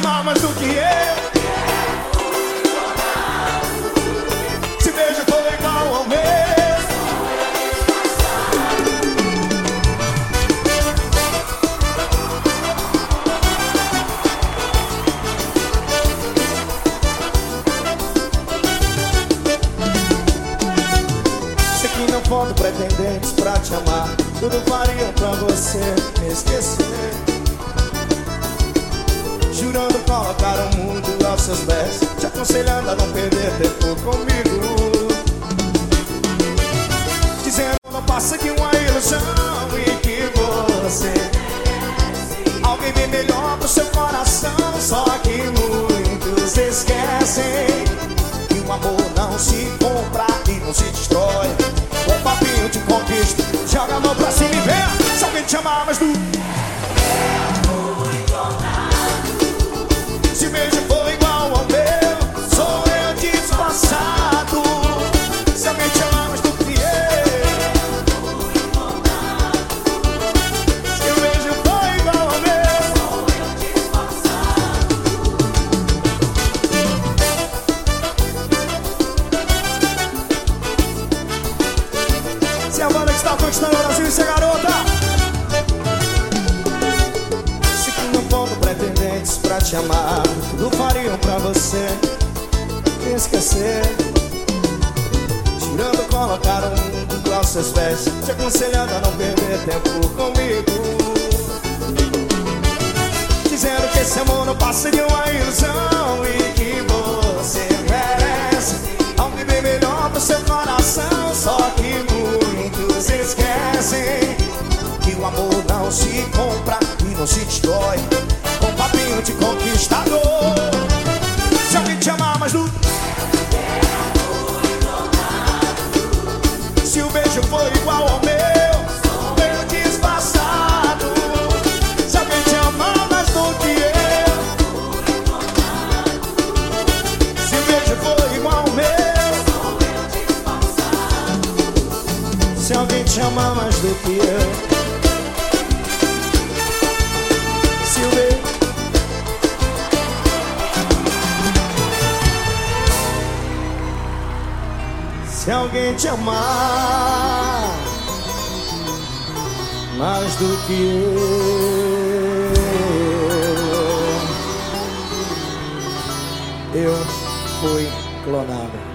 amar mais do que eu. Se beijo for igual ao meu. Sei que não faltam pretendentes pra te amar. Tudo faria pra você me esquecer. Jurando colocar o mundo aos seus pés. Te aconselhando a não perder tempo comigo. Dizendo não passa de uma ilusão e que você Alguém bem melhor pro seu coração Só que muitos esquecem Que o amor não se compra e não se destrói Com papinho de conquista Joga a mão pra cima e vem Se alguém te amar mais do está conquistando o Brasil, isso é garota. Se que não foram pretendentes pra te amar Tudo fariam pra você me esquecer. Jurando colocar o mundo aos seus pés Te aconselhando a não perder tempo comigo. Dizendo que esse amor não passa de uma ilusão Que o amor não se compra e não se destrói. Com papinho de conquistador. Se alguém te amar mais do Se o beijo for igual ao Se alguém te amar mais do que eu Se o beijo Se alguém te amar mais do que eu, eu fui clonado.